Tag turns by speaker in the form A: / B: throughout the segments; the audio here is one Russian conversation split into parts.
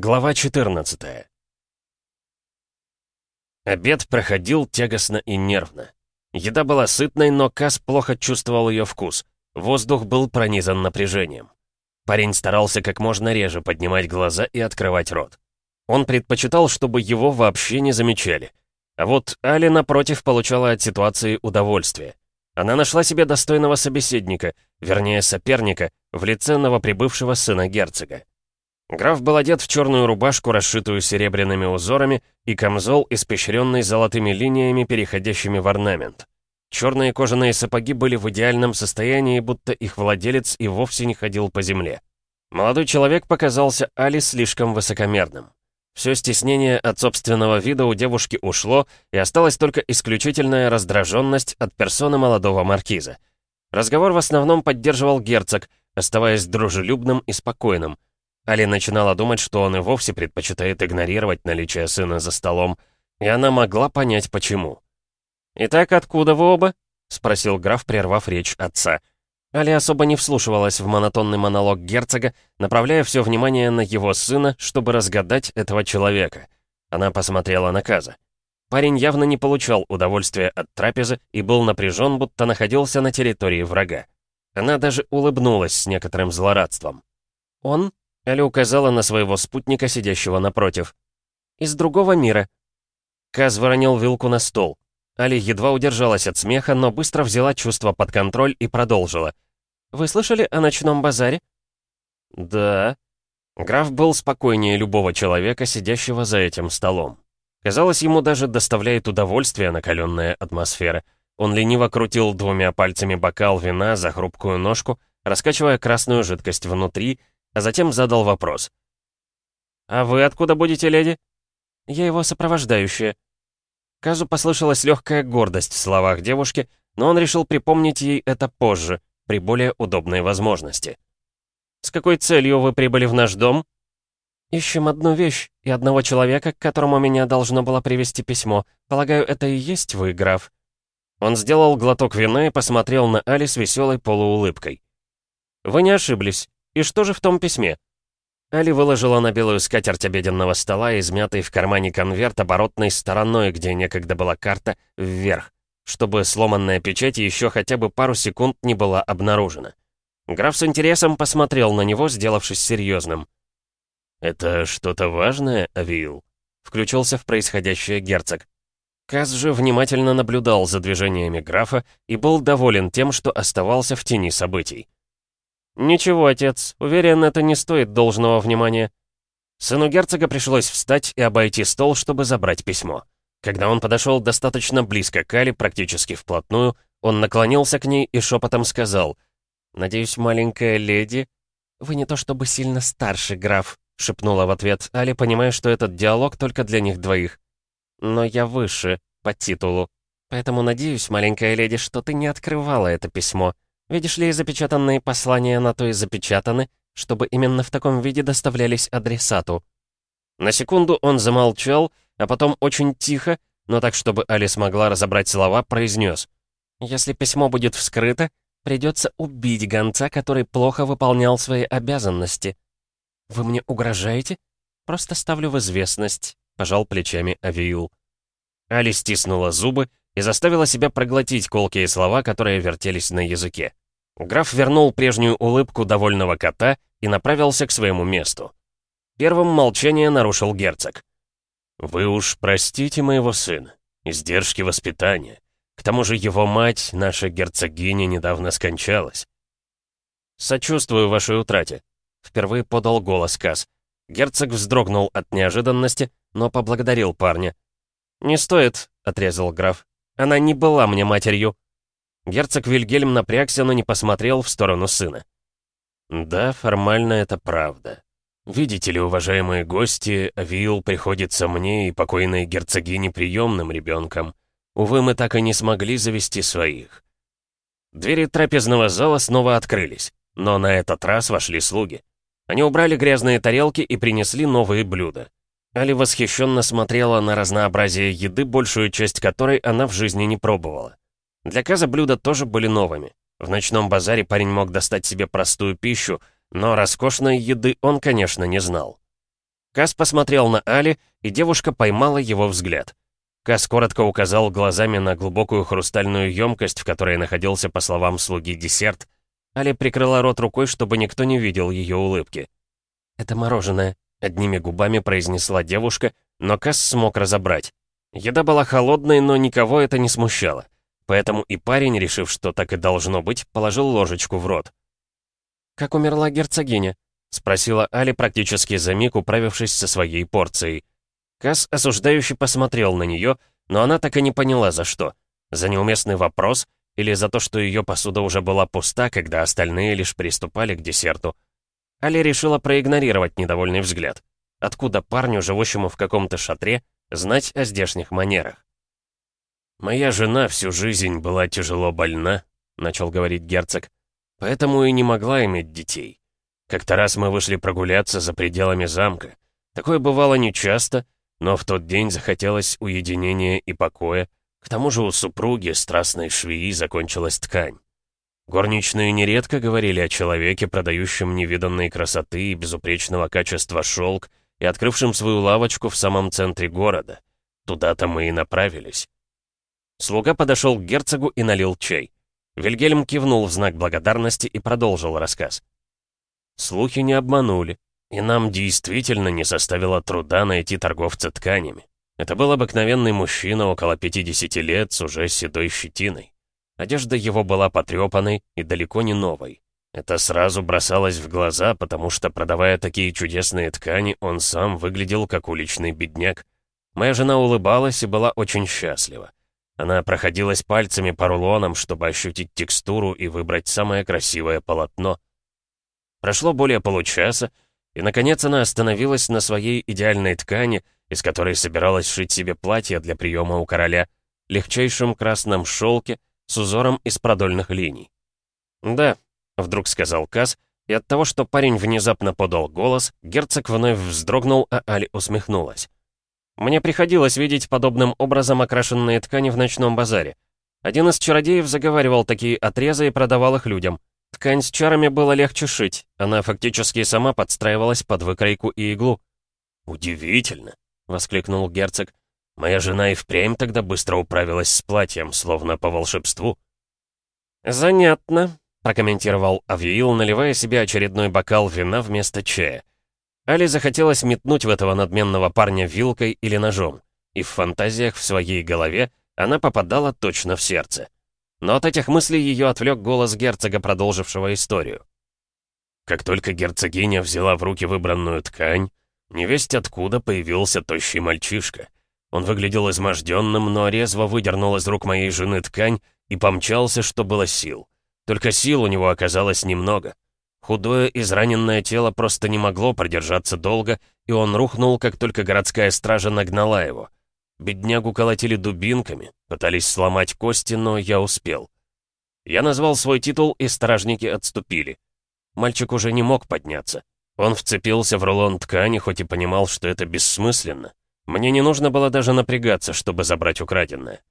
A: Глава 14 Обед проходил тягостно и нервно. Еда была сытной, но Кас плохо чувствовал ее вкус. Воздух был пронизан напряжением. Парень старался как можно реже поднимать глаза и открывать рот. Он предпочитал, чтобы его вообще не замечали. А вот Али, напротив, получала от ситуации удовольствие. Она нашла себе достойного собеседника, вернее, соперника, в лице новоприбывшего сына герцога. Граф был одет в черную рубашку, расшитую серебряными узорами, и камзол, испещренный золотыми линиями, переходящими в орнамент. Черные кожаные сапоги были в идеальном состоянии, будто их владелец и вовсе не ходил по земле. Молодой человек показался Али слишком высокомерным. Все стеснение от собственного вида у девушки ушло, и осталась только исключительная раздраженность от персоны молодого маркиза. Разговор в основном поддерживал герцог, оставаясь дружелюбным и спокойным — Али начинала думать, что он и вовсе предпочитает игнорировать наличие сына за столом, и она могла понять, почему. «Итак, откуда вы оба?» — спросил граф, прервав речь отца. Али особо не вслушивалась в монотонный монолог герцога, направляя все внимание на его сына, чтобы разгадать этого человека. Она посмотрела на Каза. Парень явно не получал удовольствия от трапезы и был напряжен, будто находился на территории врага. Она даже улыбнулась с некоторым злорадством. «Он Аля указала на своего спутника, сидящего напротив. «Из другого мира». Каз выронил вилку на стол. Али едва удержалась от смеха, но быстро взяла чувство под контроль и продолжила. «Вы слышали о ночном базаре?» «Да». Граф был спокойнее любого человека, сидящего за этим столом. Казалось, ему даже доставляет удовольствие накаленная атмосфера. Он лениво крутил двумя пальцами бокал вина за хрупкую ножку, раскачивая красную жидкость внутри, а затем задал вопрос. «А вы откуда будете, леди?» «Я его сопровождающая». Казу послышалась легкая гордость в словах девушки, но он решил припомнить ей это позже, при более удобной возможности. «С какой целью вы прибыли в наш дом?» «Ищем одну вещь и одного человека, к которому меня должно было привести письмо. Полагаю, это и есть вы, граф?» Он сделал глоток вина и посмотрел на Али с веселой полуулыбкой. «Вы не ошиблись. И что же в том письме? Али выложила на белую скатерть обеденного стола измятый в кармане конверт оборотной стороной, где некогда была карта, вверх, чтобы сломанная печать еще хотя бы пару секунд не была обнаружена. Граф с интересом посмотрел на него, сделавшись серьезным. «Это что-то важное, Авиил?» — включился в происходящее герцог. Каз же внимательно наблюдал за движениями графа и был доволен тем, что оставался в тени событий. «Ничего, отец. Уверен, это не стоит должного внимания». Сыну герцога пришлось встать и обойти стол, чтобы забрать письмо. Когда он подошел достаточно близко к Али, практически вплотную, он наклонился к ней и шепотом сказал, «Надеюсь, маленькая леди...» «Вы не то чтобы сильно старше, граф», — шепнула в ответ Али, понимая, что этот диалог только для них двоих. «Но я выше, по титулу. Поэтому надеюсь, маленькая леди, что ты не открывала это письмо». Видишь ли, запечатанные послания на то и запечатаны, чтобы именно в таком виде доставлялись адресату. На секунду он замолчал, а потом очень тихо, но так, чтобы Алис могла разобрать слова, произнес. «Если письмо будет вскрыто, придется убить гонца, который плохо выполнял свои обязанности. Вы мне угрожаете? Просто ставлю в известность», — пожал плечами Авиил. Али стиснула зубы и заставила себя проглотить колкие слова, которые вертелись на языке. Граф вернул прежнюю улыбку довольного кота и направился к своему месту. Первым молчание нарушил герцог. «Вы уж простите моего сына. Издержки воспитания. К тому же его мать, наша герцогиня, недавно скончалась». «Сочувствую вашей утрате», — впервые подал голос Кас. Герцог вздрогнул от неожиданности, но поблагодарил парня. «Не стоит», — отрезал граф. Она не была мне матерью». Герцог Вильгельм напрягся, но не посмотрел в сторону сына. «Да, формально это правда. Видите ли, уважаемые гости, Авиил приходится мне и покойной герцогине приемным ребенком. Увы, мы так и не смогли завести своих». Двери трапезного зала снова открылись, но на этот раз вошли слуги. Они убрали грязные тарелки и принесли новые блюда. Али восхищенно смотрела на разнообразие еды, большую часть которой она в жизни не пробовала. Для Каза блюда тоже были новыми. В ночном базаре парень мог достать себе простую пищу, но роскошной еды он, конечно, не знал. Кас посмотрел на Али, и девушка поймала его взгляд. Кас коротко указал глазами на глубокую хрустальную емкость, в которой находился, по словам слуги, десерт. Али прикрыла рот рукой, чтобы никто не видел ее улыбки. «Это мороженое», — одними губами произнесла девушка, но Кас смог разобрать. Еда была холодной, но никого это не смущало. Поэтому и парень, решив, что так и должно быть, положил ложечку в рот. «Как умерла герцогиня?» — спросила Али практически за миг, управившись со своей порцией. Кас осуждающе посмотрел на нее, но она так и не поняла, за что. За неуместный вопрос или за то, что ее посуда уже была пуста, когда остальные лишь приступали к десерту. Али решила проигнорировать недовольный взгляд. Откуда парню, живущему в каком-то шатре, знать о здешних манерах? «Моя жена всю жизнь была тяжело больна», — начал говорить герцог, «поэтому и не могла иметь детей. Как-то раз мы вышли прогуляться за пределами замка. Такое бывало нечасто, но в тот день захотелось уединения и покоя. К тому же у супруги, страстной швеи, закончилась ткань. Горничные нередко говорили о человеке, продающем невиданной красоты и безупречного качества шелк и открывшем свою лавочку в самом центре города. Туда-то мы и направились. Слуга подошел к герцогу и налил чай. Вильгельм кивнул в знак благодарности и продолжил рассказ. Слухи не обманули. И нам действительно не составило труда найти торговца тканями. Это был обыкновенный мужчина около 50 лет с уже седой щетиной. Одежда его была потрепанной и далеко не новой. Это сразу бросалось в глаза, потому что, продавая такие чудесные ткани, он сам выглядел как уличный бедняк. Моя жена улыбалась и была очень счастлива. Она проходилась пальцами по рулонам, чтобы ощутить текстуру и выбрать самое красивое полотно. Прошло более получаса, и, наконец, она остановилась на своей идеальной ткани, из которой собиралась шить себе платье для приема у короля, легчайшем красном шелке с узором из продольных линий. «Да», — вдруг сказал Каз, и от того, что парень внезапно подал голос, герцог вновь вздрогнул, а Али усмехнулась. «Мне приходилось видеть подобным образом окрашенные ткани в ночном базаре. Один из чародеев заговаривал такие отрезы и продавал их людям. Ткань с чарами было легче шить, она фактически сама подстраивалась под выкройку и иглу. «Удивительно!» — воскликнул герцог. «Моя жена и впрямь тогда быстро управилась с платьем, словно по волшебству». «Занятно», — прокомментировал Авиил, наливая себе очередной бокал вина вместо чая. Али захотелось метнуть в этого надменного парня вилкой или ножом, и в фантазиях в своей голове она попадала точно в сердце. Но от этих мыслей ее отвлек голос герцога, продолжившего историю. Как только герцогиня взяла в руки выбранную ткань, невесть откуда появился тощий мальчишка. Он выглядел изможденным, но резво выдернул из рук моей жены ткань и помчался, что было сил. Только сил у него оказалось немного. Худое, израненное тело просто не могло продержаться долго, и он рухнул, как только городская стража нагнала его. Беднягу колотили дубинками, пытались сломать кости, но я успел. Я назвал свой титул, и стражники отступили. Мальчик уже не мог подняться. Он вцепился в рулон ткани, хоть и понимал, что это бессмысленно. Мне не нужно было даже напрягаться, чтобы забрать украденное.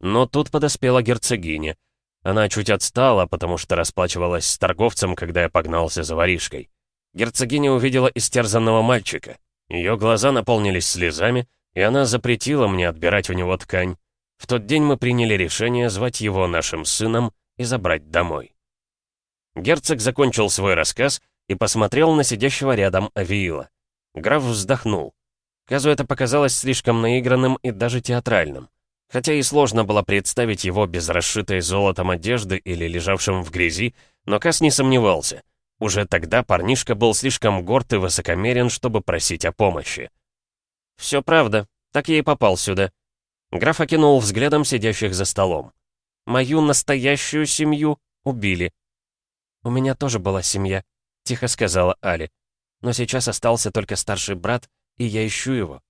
A: Но тут подоспела герцогиня. Она чуть отстала, потому что расплачивалась с торговцем, когда я погнался за воришкой. Герцогиня увидела истерзанного мальчика. Ее глаза наполнились слезами, и она запретила мне отбирать у него ткань. В тот день мы приняли решение звать его нашим сыном и забрать домой. Герцог закончил свой рассказ и посмотрел на сидящего рядом Авиила. Граф вздохнул. Казу это показалось слишком наигранным и даже театральным. Хотя и сложно было представить его без расшитой золотом одежды или лежавшим в грязи, но Кас не сомневался. Уже тогда парнишка был слишком горд и высокомерен, чтобы просить о помощи. «Все правда. Так я и попал сюда». Граф окинул взглядом сидящих за столом. «Мою настоящую семью убили». «У меня тоже была семья», — тихо сказала Али. «Но сейчас остался только старший брат, и я ищу его,